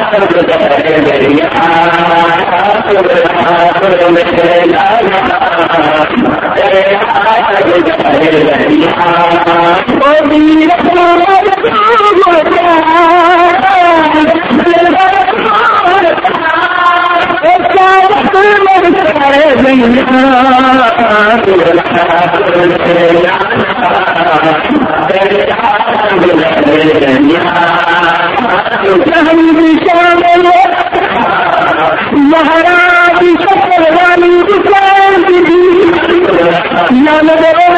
بنیا گرج بہت بنیادہ بھیا گنیا مہاراج سب والی دکان یا شراب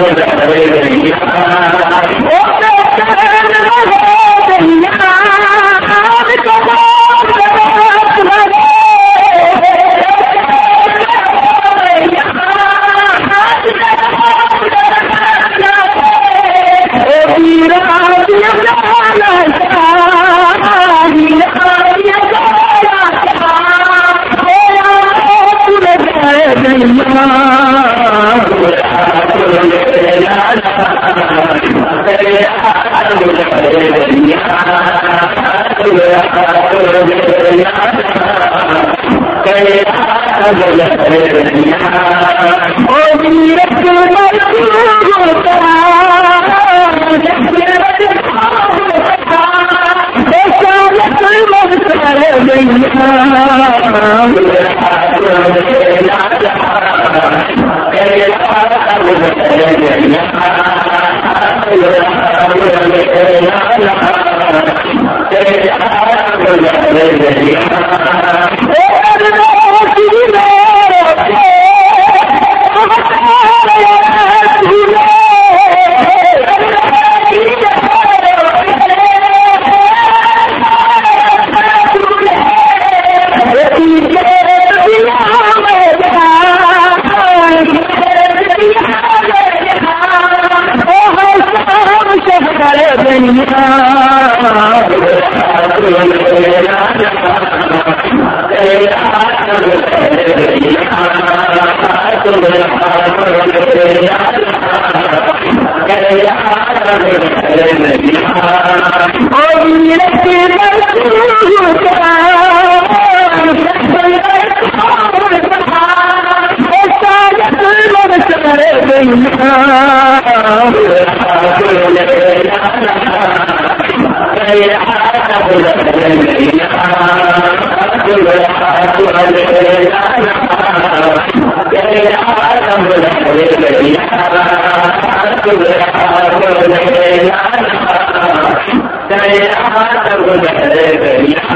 کو جب بدلے کریں ملا الذي حقق دنیا گا کن کیا جاتے دلیا جل آٹم دڑیا رام تجربے دڑیا